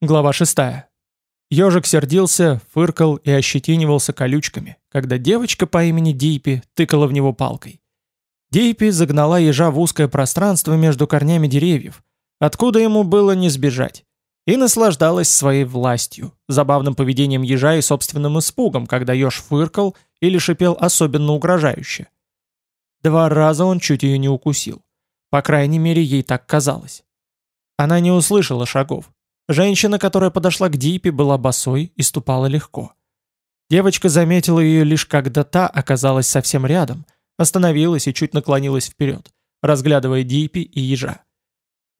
Глава 6. Ежик сердился, фыркал и ощетинивался колючками, когда девочка по имени Дипи тыкала в него палкой. Дипи загнала ежа в узкое пространство между корнями деревьев, откуда ему было не сбежать, и наслаждалась своей властью, забавным поведением ежа и собственным испугом, когда еж фыркал или шипел особенно угрожающе. Два раза он чуть ее не укусил. По крайней мере, ей так казалось. Она не услышала шагов, Женщина, которая подошла к Дипе, была босой и ступала легко. Девочка заметила ее лишь когда та оказалась совсем рядом, остановилась и чуть наклонилась вперед, разглядывая Дипи и ежа.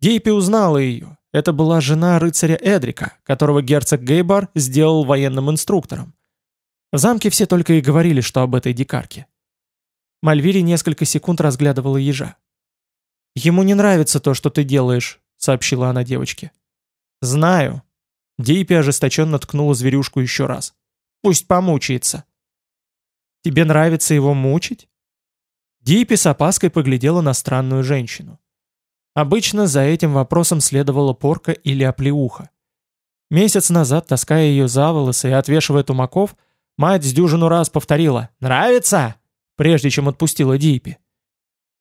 Дипи узнала ее. Это была жена рыцаря Эдрика, которого герцог Гейбар сделал военным инструктором. В замке все только и говорили, что об этой дикарке. Мальвири несколько секунд разглядывала ежа. «Ему не нравится то, что ты делаешь», — сообщила она девочке. «Знаю». Дейпи ожесточенно ткнула зверюшку еще раз. «Пусть помучается». «Тебе нравится его мучить?» Дейпи с опаской поглядела на странную женщину. Обычно за этим вопросом следовала порка или оплеуха. Месяц назад, таская ее за волосы и отвешивая тумаков, мать с дюжину раз повторила «Нравится!», прежде чем отпустила Дейпи.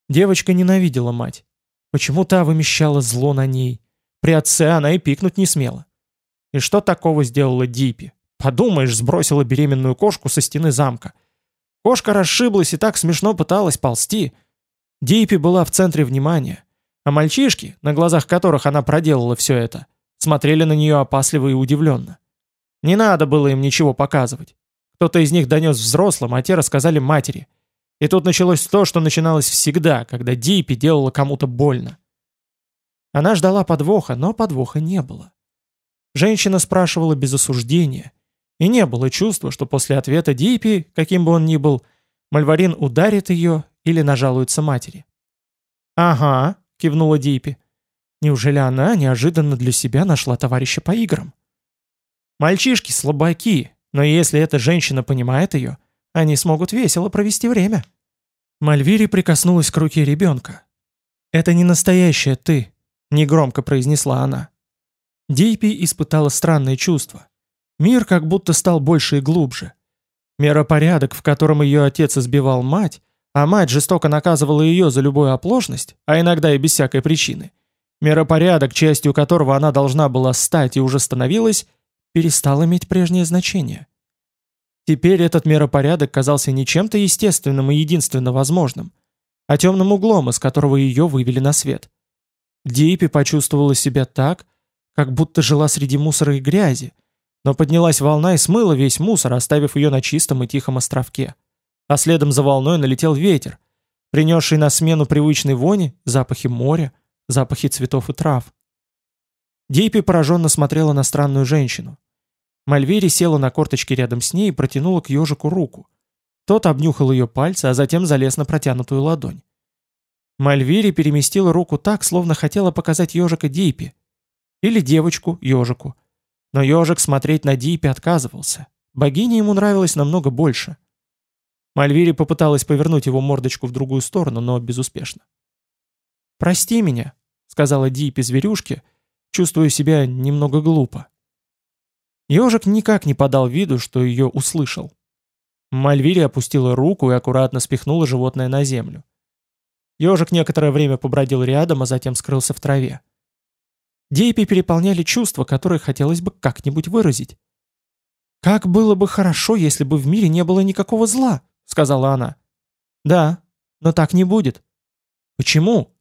Девочка ненавидела мать. Почему та вымещала зло на ней? При отце она и пикнуть не смела. И что такого сделала Дипи? Подумаешь, сбросила беременную кошку со стены замка. Кошка расшиблась и так смешно пыталась ползти. Дипи была в центре внимания. А мальчишки, на глазах которых она проделала все это, смотрели на нее опасливо и удивленно. Не надо было им ничего показывать. Кто-то из них донес взрослым, а те рассказали матери. И тут началось то, что начиналось всегда, когда Дипи делала кому-то больно. Она ждала подвоха, но подвоха не было. Женщина спрашивала без осуждения, и не было чувства, что после ответа Дипи, каким бы он ни был, Мальварин ударит ее или нажалуется матери. «Ага», — кивнула Дипи. Неужели она неожиданно для себя нашла товарища по играм? Мальчишки слабаки, но если эта женщина понимает ее, они смогут весело провести время. Мальвири прикоснулась к руке ребенка. «Это не настоящая ты», негромко произнесла она. Дейпи испытала странное чувство. Мир как будто стал больше и глубже. Меропорядок, в котором ее отец избивал мать, а мать жестоко наказывала ее за любую оплошность, а иногда и без всякой причины. Меропорядок, частью которого она должна была стать и уже становилась, перестал иметь прежнее значение. Теперь этот миропорядок казался не чем-то естественным и единственно возможным, а темным углом, из которого ее вывели на свет. Дипи почувствовала себя так, как будто жила среди мусора и грязи, но поднялась волна и смыла весь мусор, оставив ее на чистом и тихом островке. А следом за волной налетел ветер, принесший на смену привычной вони запахи моря, запахи цветов и трав. Дипи пораженно смотрела на странную женщину. Мальвери села на корточки рядом с ней и протянула к ежику руку. Тот обнюхал ее пальцы, а затем залез на протянутую ладонь. Мальвири переместила руку так, словно хотела показать ежика Дипи. Или девочку ежику. Но ежик смотреть на Дипи отказывался. Богиня ему нравилась намного больше. Мальвири попыталась повернуть его мордочку в другую сторону, но безуспешно. «Прости меня», — сказала Дипи зверюшке, чувствуя себя немного глупо. Ежик никак не подал виду, что ее услышал. Мальвири опустила руку и аккуратно спихнула животное на землю. Ежик некоторое время побродил рядом, а затем скрылся в траве. Дейпи переполняли чувства, которые хотелось бы как-нибудь выразить. «Как было бы хорошо, если бы в мире не было никакого зла», — сказала она. «Да, но так не будет». «Почему?»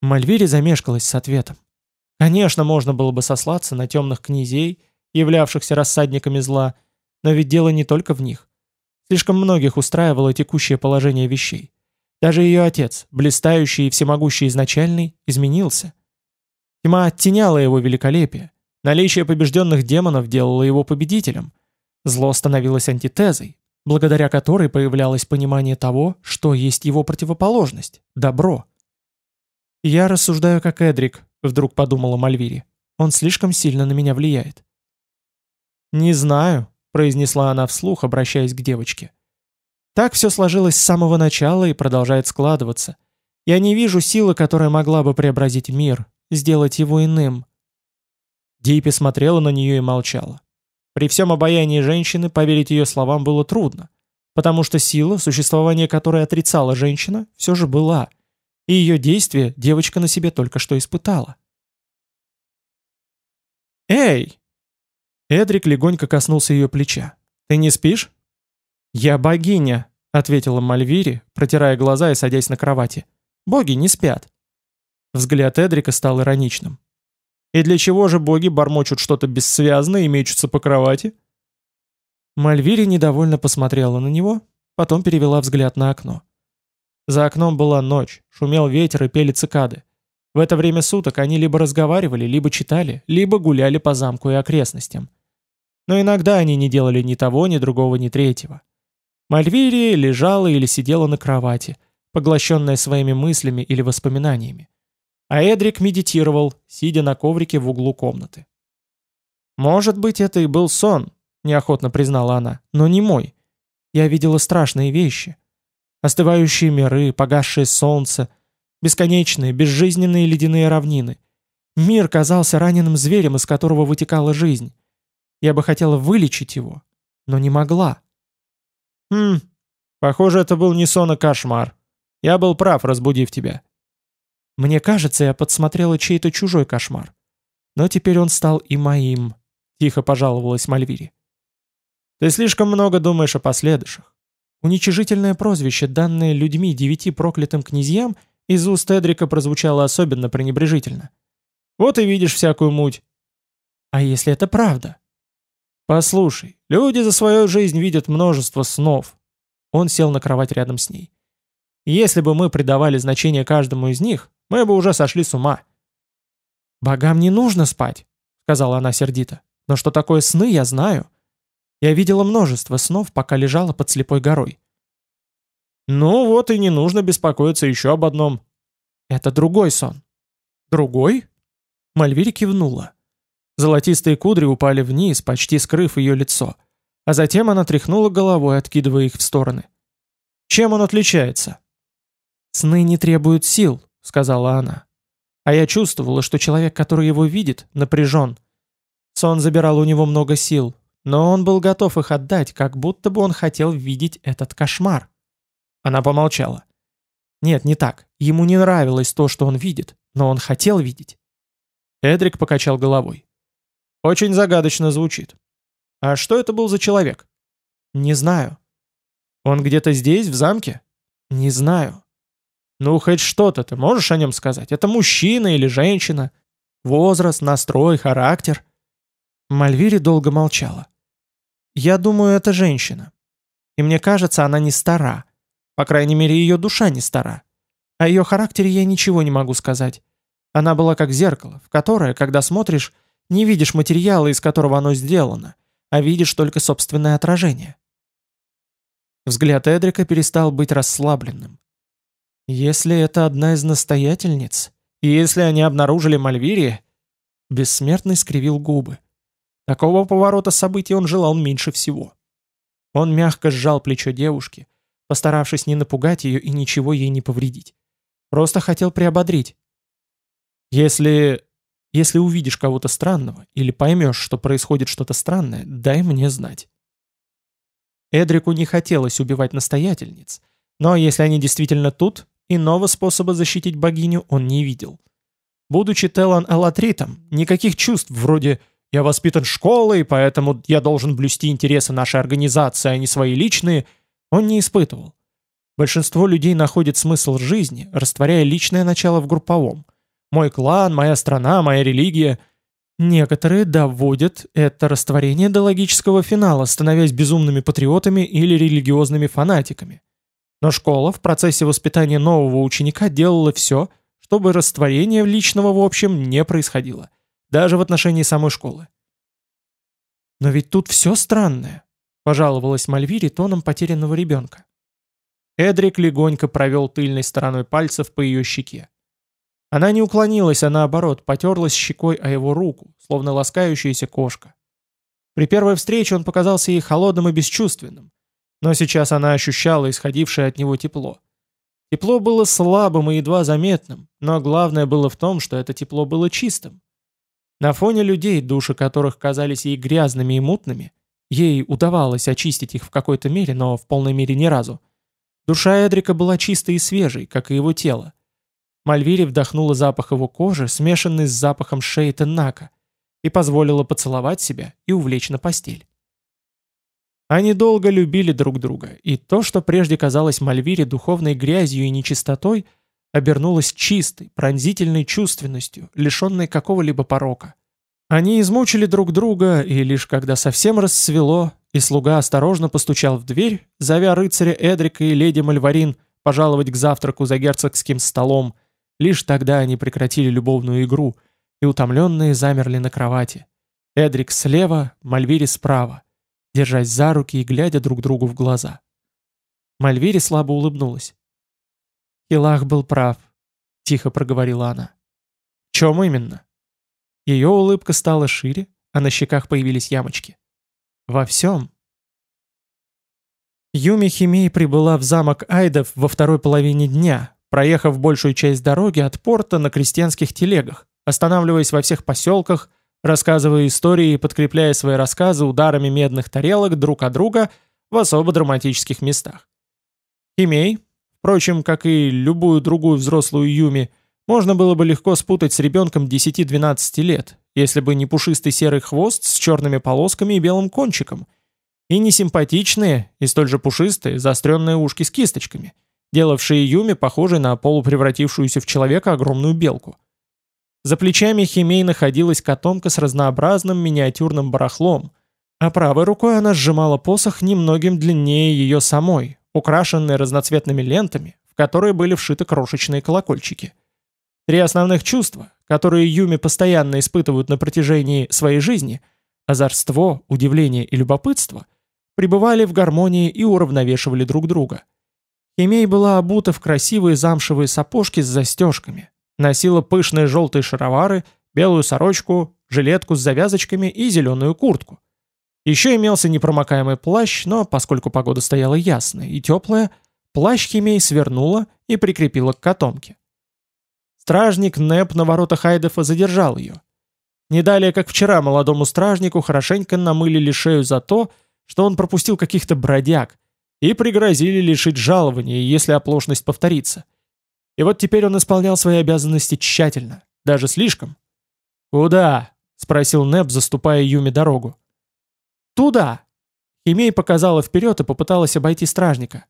Мальвири замешкалась с ответом. Конечно, можно было бы сослаться на темных князей, являвшихся рассадниками зла, но ведь дело не только в них. Слишком многих устраивало текущее положение вещей. Даже ее отец, блистающий и всемогущий изначальный, изменился. Тьма оттеняла его великолепие. Наличие побежденных демонов делало его победителем. Зло становилось антитезой, благодаря которой появлялось понимание того, что есть его противоположность – добро. «Я рассуждаю как Эдрик», — вдруг подумала Мальвири. «Он слишком сильно на меня влияет». «Не знаю», — произнесла она вслух, обращаясь к девочке. Так все сложилось с самого начала и продолжает складываться. Я не вижу силы, которая могла бы преобразить мир, сделать его иным. Дейпи смотрела на нее и молчала. При всем обаянии женщины поверить ее словам было трудно, потому что сила, существование которой отрицала женщина, все же была, и ее действия девочка на себе только что испытала. «Эй!» Эдрик легонько коснулся ее плеча. «Ты не спишь?» «Я богиня», — ответила Мальвири, протирая глаза и садясь на кровати. «Боги не спят». Взгляд Эдрика стал ироничным. «И для чего же боги бормочут что-то бессвязное и мечутся по кровати?» Мальвири недовольно посмотрела на него, потом перевела взгляд на окно. За окном была ночь, шумел ветер и пели цикады. В это время суток они либо разговаривали, либо читали, либо гуляли по замку и окрестностям. Но иногда они не делали ни того, ни другого, ни третьего. Мальвирия лежала или сидела на кровати, поглощенная своими мыслями или воспоминаниями. А Эдрик медитировал, сидя на коврике в углу комнаты. «Может быть, это и был сон», — неохотно признала она, — «но не мой. Я видела страшные вещи. Остывающие миры, погасшее солнце, бесконечные, безжизненные ледяные равнины. Мир казался раненым зверем, из которого вытекала жизнь. Я бы хотела вылечить его, но не могла. «Хм, похоже, это был не сон, а кошмар. Я был прав, разбудив тебя». Мне кажется, я подсмотрела чей-то чужой кошмар. Но теперь он стал и моим, тихо пожаловалась Мальвири. Ты слишком много думаешь о последующих. Уничижительное прозвище, данное людьми девяти проклятым князьям, из уст Эдрика прозвучало особенно пренебрежительно. Вот и видишь всякую муть. А если это правда? «Послушай, люди за свою жизнь видят множество снов». Он сел на кровать рядом с ней. «Если бы мы придавали значение каждому из них, мы бы уже сошли с ума». «Богам не нужно спать», — сказала она сердито. «Но что такое сны, я знаю. Я видела множество снов, пока лежала под слепой горой». «Ну вот и не нужно беспокоиться еще об одном». «Это другой сон». «Другой?» Мальвири кивнула. Золотистые кудри упали вниз, почти скрыв ее лицо. А затем она тряхнула головой, откидывая их в стороны. «Чем он отличается?» «Сны не требуют сил», — сказала она. А я чувствовала, что человек, который его видит, напряжен. Сон забирал у него много сил, но он был готов их отдать, как будто бы он хотел видеть этот кошмар. Она помолчала. Нет, не так. Ему не нравилось то, что он видит, но он хотел видеть. Эдрик покачал головой. Очень загадочно звучит. А что это был за человек? Не знаю. Он где-то здесь, в замке? Не знаю. Ну, хоть что-то ты можешь о нем сказать? Это мужчина или женщина? Возраст, настрой, характер? Мальвири долго молчала. Я думаю, это женщина. И мне кажется, она не стара. По крайней мере, ее душа не стара. О ее характере я ничего не могу сказать. Она была как зеркало, в которое, когда смотришь, не видишь материала, из которого оно сделано, а видишь только собственное отражение. Взгляд Эдрика перестал быть расслабленным. Если это одна из настоятельниц, и если они обнаружили Мальвирия, Бессмертный скривил губы. Такого поворота событий он желал меньше всего. Он мягко сжал плечо девушки, постаравшись не напугать ее и ничего ей не повредить. Просто хотел приободрить. «Если если увидишь кого-то странного или поймешь, что происходит что-то странное, дай мне знать. Эдрику не хотелось убивать настоятельниц, но если они действительно тут, иного способа защитить богиню он не видел. Будучи Телан Элатритом, никаких чувств вроде «я воспитан школой, поэтому я должен блюсти интересы нашей организации, а не свои личные», он не испытывал. Большинство людей находит смысл жизни, растворяя личное начало в групповом – мой клан, моя страна, моя религия. Некоторые доводят это растворение до логического финала, становясь безумными патриотами или религиозными фанатиками. Но школа в процессе воспитания нового ученика делала все, чтобы растворение личного в общем не происходило, даже в отношении самой школы. «Но ведь тут все странное», — пожаловалась Мальвири тоном потерянного ребенка. Эдрик легонько провел тыльной стороной пальцев по ее щеке. Она не уклонилась, а наоборот, потерлась щекой о его руку, словно ласкающаяся кошка. При первой встрече он показался ей холодным и бесчувственным, но сейчас она ощущала исходившее от него тепло. Тепло было слабым и едва заметным, но главное было в том, что это тепло было чистым. На фоне людей, души которых казались ей грязными и мутными, ей удавалось очистить их в какой-то мере, но в полной мере ни разу. Душа Эдрика была чистой и свежей, как и его тело. Мальвири вдохнула запах его кожи, смешанный с запахом шеи Теннака, и позволила поцеловать себя и увлечь на постель. Они долго любили друг друга, и то, что прежде казалось Мальвире духовной грязью и нечистотой – обернулась чистой, пронзительной чувственностью, лишенной какого-либо порока. Они измучили друг друга, и лишь когда совсем рассвело, и слуга осторожно постучал в дверь, зовя рыцаря Эдрика и леди Мальварин пожаловать к завтраку за герцогским столом, лишь тогда они прекратили любовную игру, и утомленные замерли на кровати. Эдрик слева, Мальвири справа, держась за руки и глядя друг другу в глаза. Мальвири слабо улыбнулась. Илах был прав, тихо проговорила она. В чем именно? Ее улыбка стала шире, а на щеках появились ямочки. Во всем. Юми Химей прибыла в замок Айдов во второй половине дня, проехав большую часть дороги от порта на крестьянских телегах, останавливаясь во всех поселках, рассказывая истории и подкрепляя свои рассказы ударами медных тарелок друг от друга в особо драматических местах. Химей, Впрочем, как и любую другую взрослую Юми, можно было бы легко спутать с ребенком 10-12 лет, если бы не пушистый серый хвост с черными полосками и белым кончиком, и не симпатичные и столь же пушистые заостренные ушки с кисточками, делавшие Юми похожей на полупревратившуюся в человека огромную белку. За плечами Химей находилась котомка с разнообразным миниатюрным барахлом, а правой рукой она сжимала посох немногим длиннее ее самой, украшенные разноцветными лентами, в которые были вшиты крошечные колокольчики. Три основных чувства, которые Юми постоянно испытывают на протяжении своей жизни – озорство, удивление и любопытство – пребывали в гармонии и уравновешивали друг друга. Химей была обута в красивые замшевые сапожки с застежками, носила пышные желтые шаровары, белую сорочку, жилетку с завязочками и зеленую куртку. Еще имелся непромокаемый плащ, но поскольку погода стояла ясная и теплая, плащ Химей свернула и прикрепила к котомке. Стражник Неп на воротах Айдефа задержал ее. Не далее, как вчера, молодому стражнику хорошенько намылили шею за то, что он пропустил каких-то бродяг, и пригрозили лишить жалования, если оплошность повторится. И вот теперь он исполнял свои обязанности тщательно, даже слишком. «Куда?» — спросил Неп, заступая Юме дорогу. «Туда!» Химей показала вперед и попыталась обойти стражника.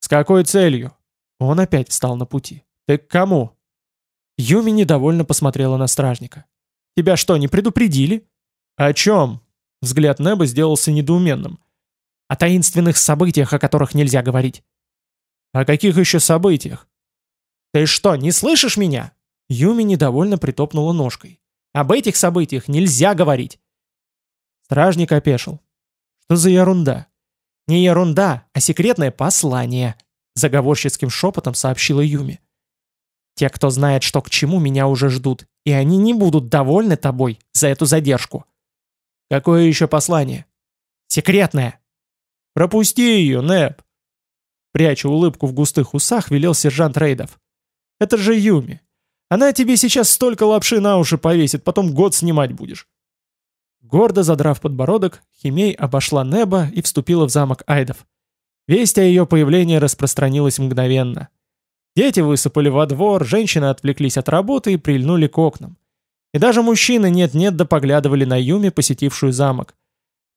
«С какой целью?» Он опять встал на пути. «Ты к кому?» Юми недовольно посмотрела на стражника. «Тебя что, не предупредили?» «О чем?» Взгляд Неба сделался недоуменным. «О таинственных событиях, о которых нельзя говорить». «О каких еще событиях?» «Ты что, не слышишь меня?» Юми недовольно притопнула ножкой. «Об этих событиях нельзя говорить. Стражник опешил. Что за ерунда? Не ерунда, а секретное послание, заговорщицким шепотом сообщила Юми. Те, кто знает, что к чему, меня уже ждут, и они не будут довольны тобой за эту задержку. Какое еще послание? Секретное. Пропусти ее, Нэп. Пряча улыбку в густых усах, велел сержант Рейдов. Это же Юми. Она тебе сейчас столько лапши на уши повесит, потом год снимать будешь. Гордо задрав подбородок, Химей обошла небо и вступила в замок Айдов. Весть о ее появлении распространилась мгновенно. Дети высыпали во двор, женщины отвлеклись от работы и прильнули к окнам. И даже мужчины нет-нет да поглядывали на Юми, посетившую замок.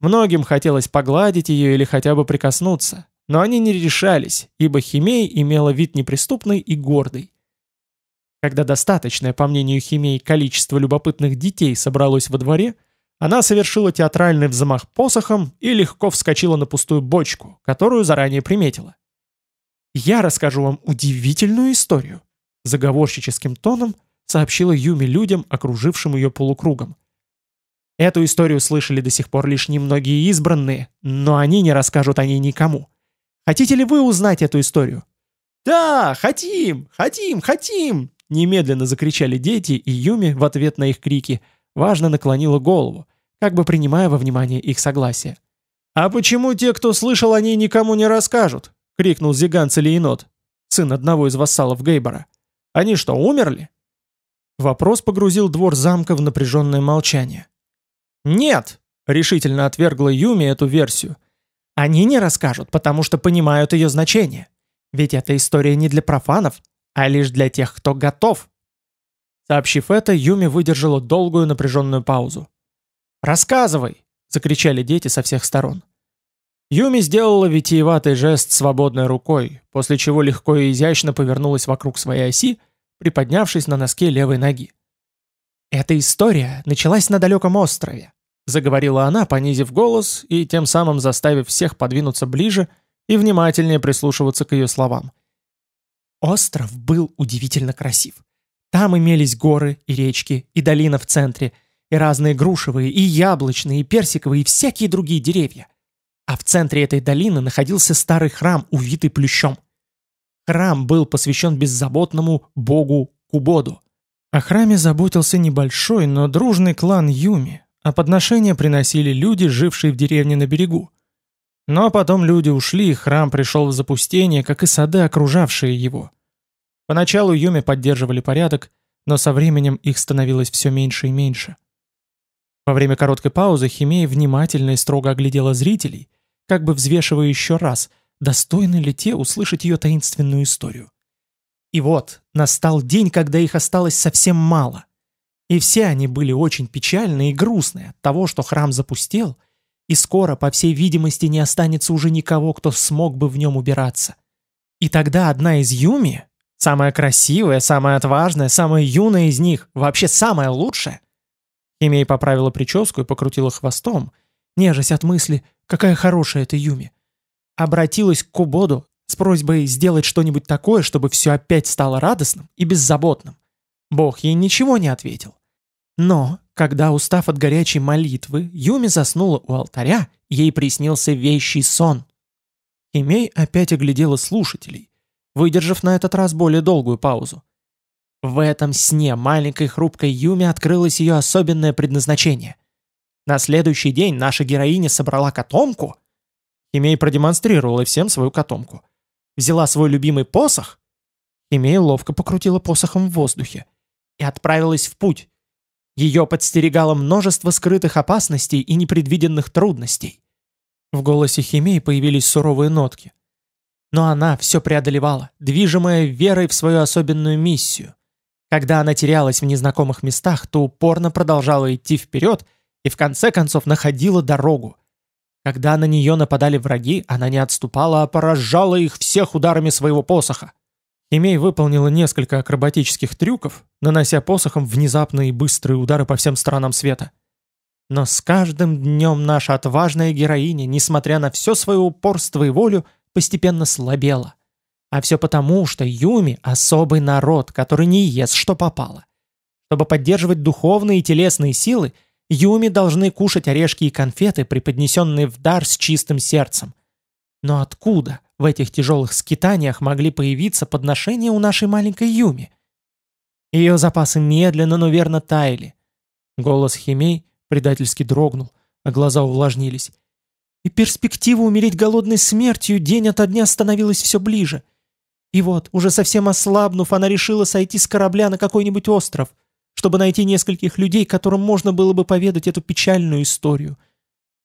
Многим хотелось погладить ее или хотя бы прикоснуться, но они не решались, ибо Химей имела вид неприступный и гордый. Когда достаточное, по мнению Химей, количество любопытных детей собралось во дворе, она совершила театральный взмах посохом и легко вскочила на пустую бочку, которую заранее приметила. «Я расскажу вам удивительную историю», — заговорщическим тоном сообщила Юми людям, окружившим ее полукругом. Эту историю слышали до сих пор лишь немногие избранные, но они не расскажут о ней никому. Хотите ли вы узнать эту историю? «Да, хотим! Хотим! Хотим!» Немедленно закричали дети, и Юми в ответ на их крики — важно наклонила голову, как бы принимая во внимание их согласие. «А почему те, кто слышал о ней, никому не расскажут?» — крикнул Зиган Целиенот, сын одного из вассалов Гейбора. «Они что, умерли?» Вопрос погрузил двор замка в напряженное молчание. «Нет!» — решительно отвергла Юми эту версию. «Они не расскажут, потому что понимают ее значение. Ведь эта история не для профанов, а лишь для тех, кто готов». Сообщив это, Юми выдержала долгую напряженную паузу. «Рассказывай!» — закричали дети со всех сторон. Юми сделала витиеватый жест свободной рукой, после чего легко и изящно повернулась вокруг своей оси, приподнявшись на носке левой ноги. «Эта история началась на далеком острове», — заговорила она, понизив голос и тем самым заставив всех подвинуться ближе и внимательнее прислушиваться к ее словам. Остров был удивительно красив. Там имелись горы и речки, и долина в центре, и разные грушевые, и яблочные, и персиковые, и всякие другие деревья. А в центре этой долины находился старый храм, увитый плющом. Храм был посвящен беззаботному богу Кубоду. О храме заботился небольшой, но дружный клан Юми, а подношения приносили люди, жившие в деревне на берегу. Но потом люди ушли, и храм пришел в запустение, как и сады, окружавшие его. Поначалу Юми поддерживали порядок, но со временем их становилось все меньше и меньше. Во время короткой паузы Химея внимательно и строго оглядела зрителей, как бы взвешивая еще раз – достойны ли те услышать ее таинственную историю. И вот, настал день, когда их осталось совсем мало. И все они были очень печальны и грустны от того, что храм запустел, и скоро, по всей видимости, не останется уже никого, кто смог бы в нем убираться. И тогда одна из Юми, самая красивая, самая отважная, самая юная из них, вообще самая лучшая, Химей поправила прическу и покрутила хвостом, нежась от мысли, какая хорошая эта Юми обратилась к Кубоду с просьбой сделать что-нибудь такое, чтобы все опять стало радостным и беззаботным. Бог ей ничего не ответил. Но, когда, устав от горячей молитвы, Юми заснула у алтаря, ей приснился вещий сон. Имей опять оглядела слушателей, выдержав на этот раз более долгую паузу. В этом сне маленькой хрупкой Юми открылось ее особенное предназначение. На следующий день наша героиня собрала котомку — Химей продемонстрировала всем свою котомку. Взяла свой любимый посох, Химей ловко покрутила посохом в воздухе, и отправилась в путь. Ее подстерегало множество скрытых опасностей и непредвиденных трудностей. В голосе Химей появились суровые нотки. Но она все преодолевала, движимая верой в свою особенную миссию. Когда она терялась в незнакомых местах, то упорно продолжала идти вперед и в конце концов находила дорогу. Когда на нее нападали враги, она не отступала, а поражала их всех ударами своего посоха. Химей выполнила несколько акробатических трюков, нанося посохом внезапные и быстрые удары по всем сторонам света. Но с каждым днем наша отважная героиня, несмотря на все свое упорство и волю, постепенно слабела. А все потому, что Юми – особый народ, который не ест, что попало. Чтобы поддерживать духовные и телесные силы – Юми должны кушать орешки и конфеты, преподнесенные в дар с чистым сердцем. Но откуда в этих тяжелых скитаниях могли появиться подношения у нашей маленькой Юми? Ее запасы медленно, но верно таяли. Голос Химей предательски дрогнул, а глаза увлажнились. И перспектива умереть голодной смертью день ото дня становилась все ближе. И вот, уже совсем ослабнув, она решила сойти с корабля на какой-нибудь остров — чтобы найти нескольких людей, которым можно было бы поведать эту печальную историю.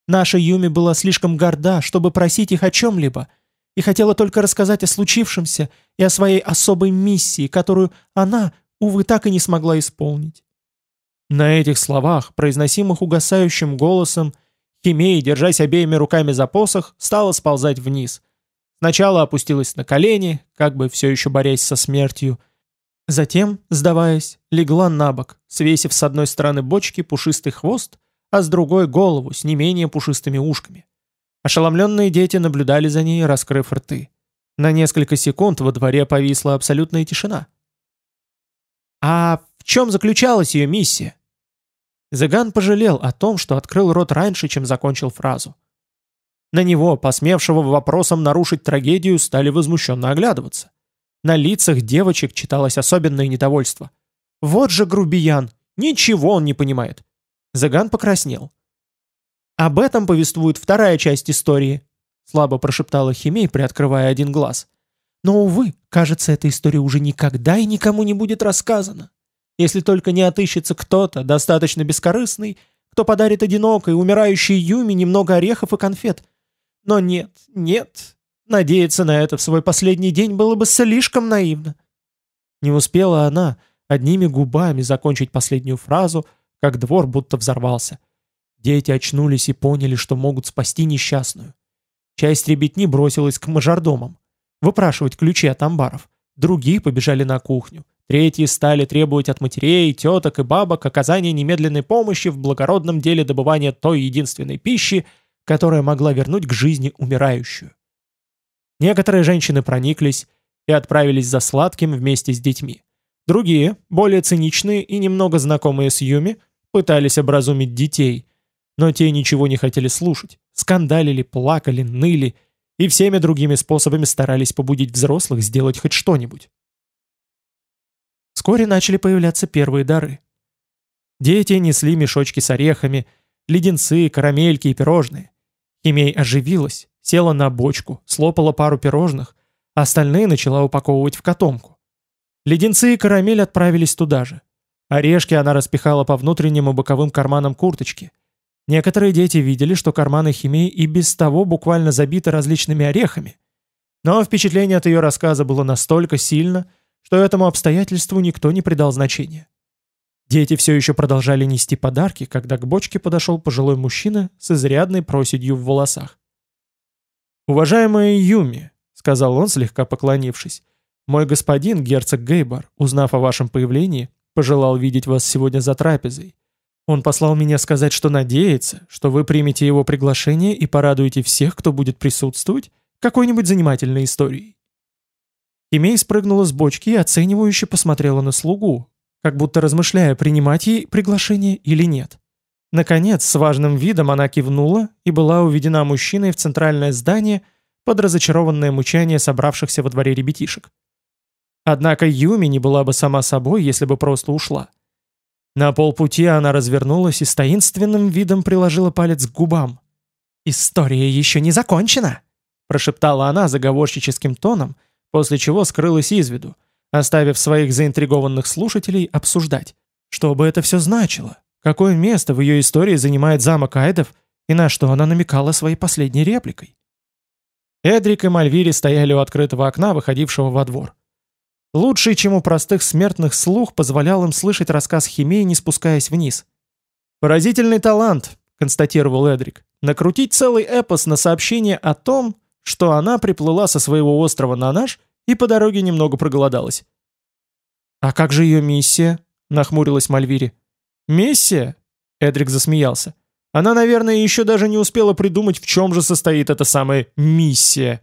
Наша Юми была слишком горда, чтобы просить их о чем-либо, и хотела только рассказать о случившемся и о своей особой миссии, которую она, увы, так и не смогла исполнить. На этих словах, произносимых угасающим голосом, Химея, держась обеими руками за посох, стала сползать вниз. Сначала опустилась на колени, как бы все еще борясь со смертью, Затем, сдаваясь, легла на бок, свесив с одной стороны бочки пушистый хвост, а с другой голову с не менее пушистыми ушками. Ошеломленные дети наблюдали за ней, раскрыв рты. На несколько секунд во дворе повисла абсолютная тишина. А в чем заключалась ее миссия? Заган пожалел о том, что открыл рот раньше, чем закончил фразу. На него, посмевшего вопросом нарушить трагедию, стали возмущенно оглядываться. На лицах девочек читалось особенное недовольство. «Вот же грубиян! Ничего он не понимает!» Заган покраснел. «Об этом повествует вторая часть истории», слабо прошептала Химей, приоткрывая один глаз. «Но, увы, кажется, эта история уже никогда и никому не будет рассказана. если только не отыщется кто-то, достаточно бескорыстный, кто подарит одинокой, умирающей Юми немного орехов и конфет. Но нет, нет, надеяться на это в свой последний день было бы слишком наивно. Не успела она одними губами закончить последнюю фразу, как двор будто взорвался. Дети очнулись и поняли, что могут спасти несчастную. Часть ребятни бросилась к мажордомам, выпрашивать ключи от амбаров. Другие побежали на кухню. Третьи стали требовать от матерей, теток и бабок оказания немедленной помощи в благородном деле добывания той единственной пищи, которая могла вернуть к жизни умирающую. Некоторые женщины прониклись и отправились за сладким вместе с детьми. Другие, более циничные и немного знакомые с Юми, пытались образумить детей, но те ничего не хотели слушать, скандалили, плакали, ныли и всеми другими способами старались побудить взрослых сделать хоть что-нибудь. Вскоре начали появляться первые дары. Дети несли мешочки с орехами, леденцы, карамельки и пирожные. Химей оживилась, села на бочку, слопала пару пирожных, а остальные начала упаковывать в котомку. Леденцы и карамель отправились туда же. Орешки она распихала по внутренним и боковым карманам курточки. Некоторые дети видели, что карманы Химей и без того буквально забиты различными орехами. Но впечатление от ее рассказа было настолько сильно, что этому обстоятельству никто не придал значения. Дети все еще продолжали нести подарки, когда к бочке подошел пожилой мужчина с изрядной проседью в волосах. «Уважаемая Юми», — сказал он, слегка поклонившись, — «мой господин, герцог Гейбар, узнав о вашем появлении, пожелал видеть вас сегодня за трапезой. Он послал меня сказать, что надеется, что вы примете его приглашение и порадуете всех, кто будет присутствовать, какой-нибудь занимательной историей. Химей спрыгнула с бочки и оценивающе посмотрела на слугу, как будто размышляя, принимать ей приглашение или нет. Наконец, с важным видом она кивнула и была уведена мужчиной в центральное здание под разочарованное мучание собравшихся во дворе ребятишек. Однако Юми не была бы сама собой, если бы просто ушла. На полпути она развернулась и с таинственным видом приложила палец к губам. «История еще не закончена!» прошептала она заговорщическим тоном – после чего скрылась из виду, оставив своих заинтригованных слушателей обсуждать, что бы это все значило, какое место в ее истории занимает замок Айдов и на что она намекала своей последней репликой. Эдрик и Мальвири стояли у открытого окна, выходившего во двор. Лучший, чем у простых смертных слух, позволял им слышать рассказ Химеи, не спускаясь вниз. «Поразительный талант», — констатировал Эдрик, — «накрутить целый эпос на сообщение о том, что она приплыла со своего острова на наш и по дороге немного проголодалась. «А как же ее миссия?» — нахмурилась Мальвири. «Миссия?» — Эдрик засмеялся. «Она, наверное, еще даже не успела придумать, в чем же состоит эта самая миссия».